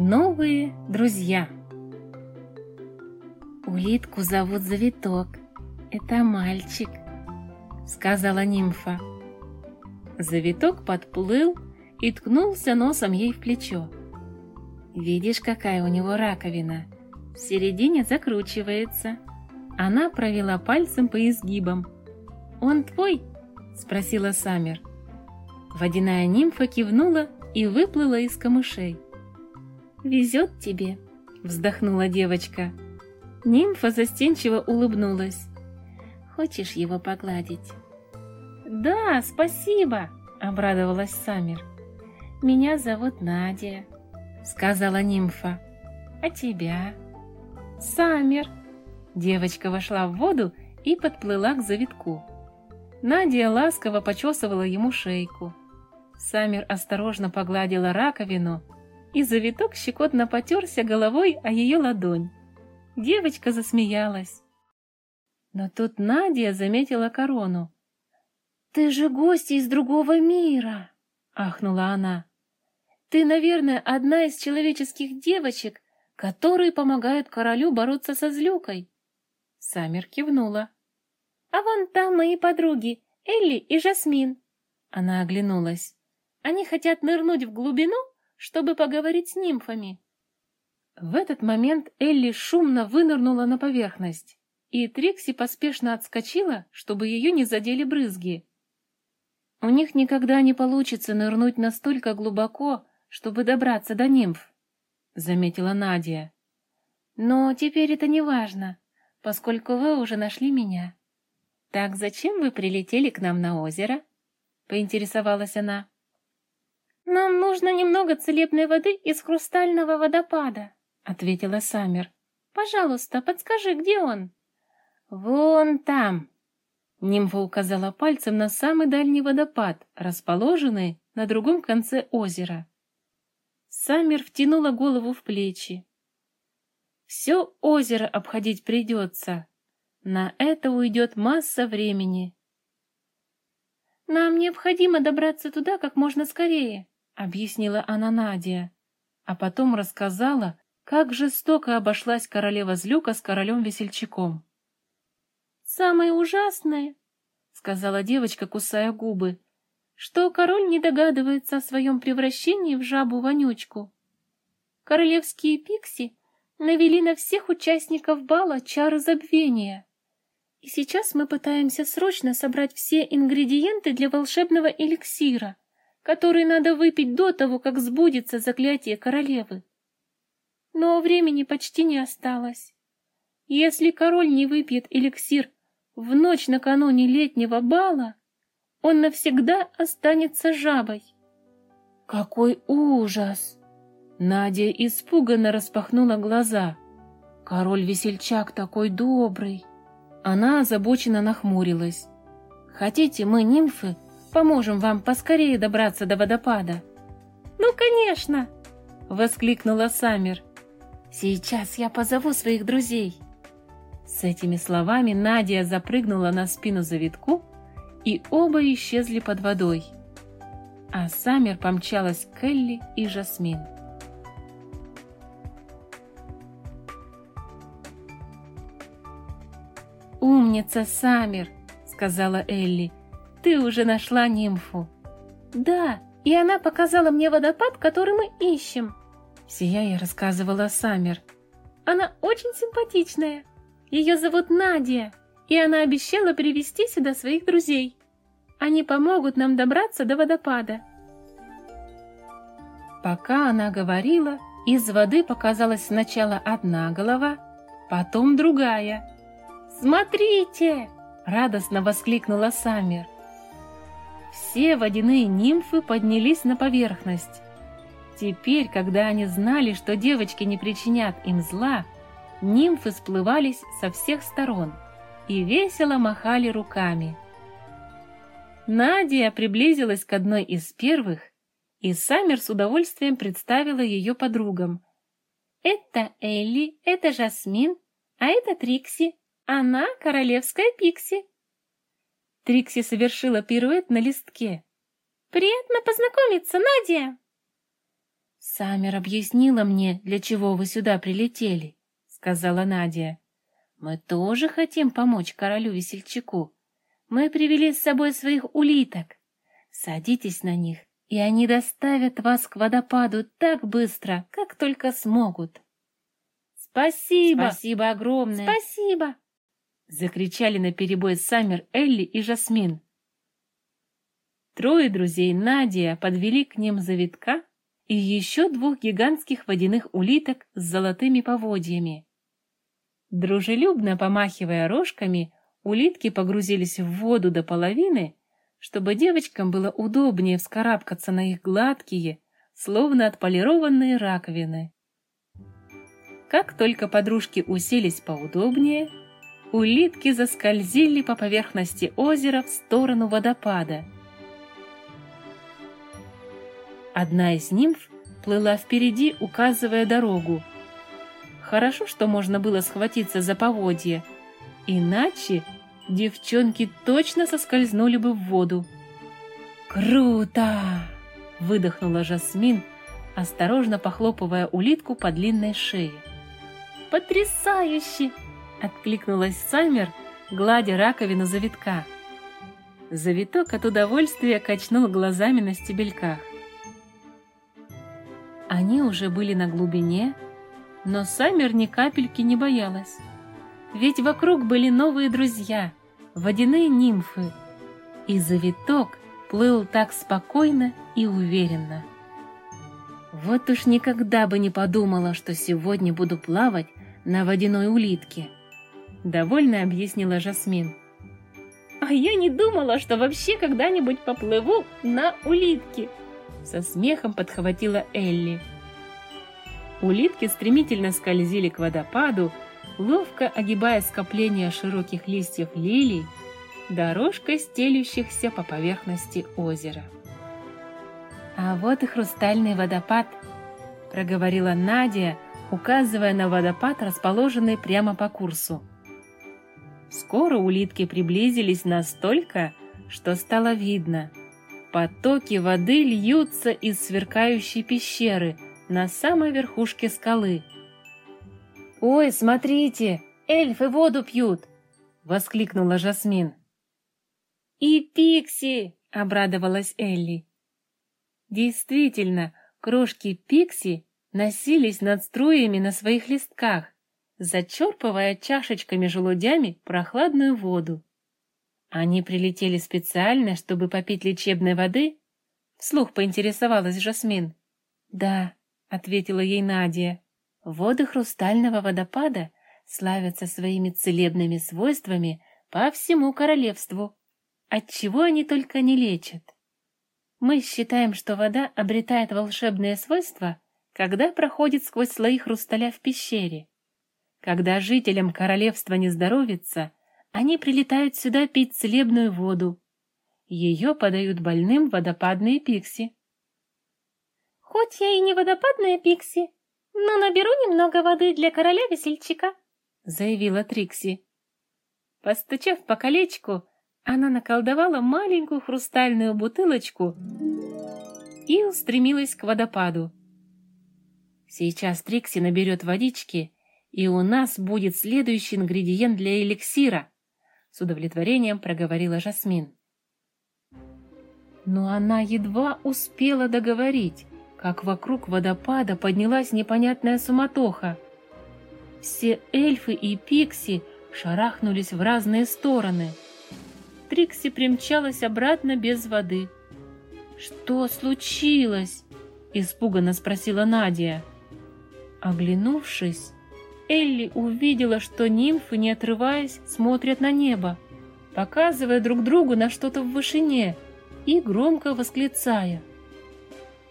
Новые друзья Улитку зовут Завиток. Это мальчик, сказала нимфа. Завиток подплыл и ткнулся носом ей в плечо. Видишь, какая у него раковина? В середине закручивается. Она провела пальцем по изгибам. «Он твой?» – спросила Самер. Водяная нимфа кивнула и выплыла из камышей. «Везет тебе», – вздохнула девочка. Нимфа застенчиво улыбнулась. «Хочешь его погладить?» «Да, спасибо!» — обрадовалась Самир. «Меня зовут Надя», — сказала нимфа. «А тебя?» «Самир». Девочка вошла в воду и подплыла к завитку. Надя ласково почесывала ему шейку. Самир осторожно погладила раковину, и завиток щекотно потерся головой о ее ладонь. Девочка засмеялась. Но тут Надя заметила корону. «Ты же гость из другого мира!» — ахнула она. «Ты, наверное, одна из человеческих девочек, которые помогают королю бороться со злюкой». Самер кивнула. «А вон там мои подруги, Элли и Жасмин». Она оглянулась. «Они хотят нырнуть в глубину, чтобы поговорить с нимфами». В этот момент Элли шумно вынырнула на поверхность, и Трикси поспешно отскочила, чтобы ее не задели брызги. У них никогда не получится нырнуть настолько глубоко, чтобы добраться до нимф, — заметила Надя. Но теперь это не важно, поскольку вы уже нашли меня. Так зачем вы прилетели к нам на озеро? — поинтересовалась она. Нам нужно немного целебной воды из хрустального водопада, ответила Самер. Пожалуйста, подскажи, где он? Вон там. Нимфа указала пальцем на самый дальний водопад, расположенный на другом конце озера. Самер втянула голову в плечи. Все озеро обходить придется. На это уйдет масса времени. Нам необходимо добраться туда как можно скорее, объяснила она Надя, а потом рассказала, как жестоко обошлась королева Злюка с королем-весельчаком. «Самое ужасное, — сказала девочка, кусая губы, — что король не догадывается о своем превращении в жабу-вонючку. Королевские пикси навели на всех участников бала чары забвения. И сейчас мы пытаемся срочно собрать все ингредиенты для волшебного эликсира, который надо выпить до того, как сбудется заклятие королевы но времени почти не осталось. Если король не выпьет эликсир в ночь накануне летнего бала, он навсегда останется жабой. Какой ужас! Надя испуганно распахнула глаза. Король-весельчак такой добрый. Она озабоченно нахмурилась. Хотите, мы, нимфы, поможем вам поскорее добраться до водопада? Ну, конечно! Воскликнула Самер. Сейчас я позову своих друзей. С этими словами Надя запрыгнула на спину завитку, и оба исчезли под водой. А Самер помчалась к Элли и Жасмин. «Умница, Самер!» — сказала Элли. «Ты уже нашла нимфу». «Да, и она показала мне водопад, который мы ищем», Сияя рассказывала Самер. Она очень симпатичная. Ее зовут Надя, и она обещала привести сюда своих друзей. Они помогут нам добраться до водопада. Пока она говорила, из воды показалась сначала одна голова, потом другая. «Смотрите!» — радостно воскликнула Самер. Все водяные нимфы поднялись на поверхность. Теперь, когда они знали, что девочки не причинят им зла, нимфы сплывались со всех сторон и весело махали руками. Надя приблизилась к одной из первых, и Саммер с удовольствием представила ее подругам. «Это Элли, это Жасмин, а это Трикси. Она королевская Пикси». Трикси совершила пируэт на листке. Приятно познакомиться, Надя!» «Самер объяснила мне, для чего вы сюда прилетели», — сказала Надя. «Мы тоже хотим помочь королю-весельчаку. Мы привели с собой своих улиток. Садитесь на них, и они доставят вас к водопаду так быстро, как только смогут». «Спасибо! Спасибо огромное!» «Спасибо!» — закричали наперебой Саммер, Элли и Жасмин. Трое друзей Надя подвели к ним завитка и еще двух гигантских водяных улиток с золотыми поводьями. Дружелюбно помахивая рожками, улитки погрузились в воду до половины, чтобы девочкам было удобнее вскарабкаться на их гладкие, словно отполированные раковины. Как только подружки уселись поудобнее, улитки заскользили по поверхности озера в сторону водопада — Одна из нимф плыла впереди, указывая дорогу. Хорошо, что можно было схватиться за поводье, иначе девчонки точно соскользнули бы в воду. «Круто!» — выдохнула Жасмин, осторожно похлопывая улитку по длинной шее. «Потрясающе!» — откликнулась Саммер, гладя раковину завитка. Завиток от удовольствия качнул глазами на стебельках. Они уже были на глубине, но Саммер ни капельки не боялась. Ведь вокруг были новые друзья, водяные нимфы, и завиток плыл так спокойно и уверенно. Вот уж никогда бы не подумала, что сегодня буду плавать на водяной улитке, довольно объяснила Жасмин. А я не думала, что вообще когда-нибудь поплыву на улитке, со смехом подхватила Элли. Улитки стремительно скользили к водопаду, ловко огибая скопление широких листьев лилий, дорожкой стелющихся по поверхности озера. «А вот и хрустальный водопад», — проговорила Надя, указывая на водопад, расположенный прямо по курсу. Скоро улитки приблизились настолько, что стало видно — Потоки воды льются из сверкающей пещеры на самой верхушке скалы. «Ой, смотрите, эльфы воду пьют!» — воскликнула Жасмин. «И Пикси!» — обрадовалась Элли. Действительно, крошки Пикси носились над струями на своих листках, зачерпывая чашечками-желудями прохладную воду. Они прилетели специально, чтобы попить лечебной воды? Вслух поинтересовалась Жасмин. Да, ответила ей Надя. Воды хрустального водопада славятся своими целебными свойствами по всему королевству. Отчего они только не лечат. Мы считаем, что вода обретает волшебные свойства, когда проходит сквозь слои хрусталя в пещере. Когда жителям королевства не здоровится, они прилетают сюда пить целебную воду. Ее подают больным водопадные пикси. «Хоть я и не водопадная пикси, но наберу немного воды для короля-весельчака», — заявила Трикси. Постучав по колечку, она наколдовала маленькую хрустальную бутылочку и устремилась к водопаду. Сейчас Трикси наберет водички, и у нас будет следующий ингредиент для эликсира с удовлетворением проговорила Жасмин. Но она едва успела договорить, как вокруг водопада поднялась непонятная суматоха. Все эльфы и пикси шарахнулись в разные стороны. Трикси примчалась обратно без воды. «Что случилось?» — испуганно спросила Надя. Оглянувшись, Элли увидела, что нимфы, не отрываясь, смотрят на небо, показывая друг другу на что-то в вышине и громко восклицая.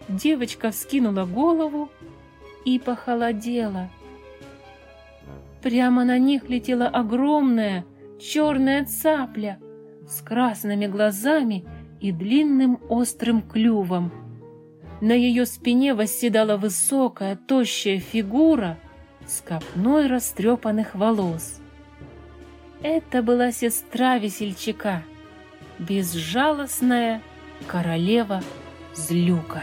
Девочка вскинула голову и похолодела. Прямо на них летела огромная черная цапля с красными глазами и длинным острым клювом. На ее спине восседала высокая, тощая фигура — с копной растрепанных волос. Это была сестра весельчака, безжалостная королева Злюка.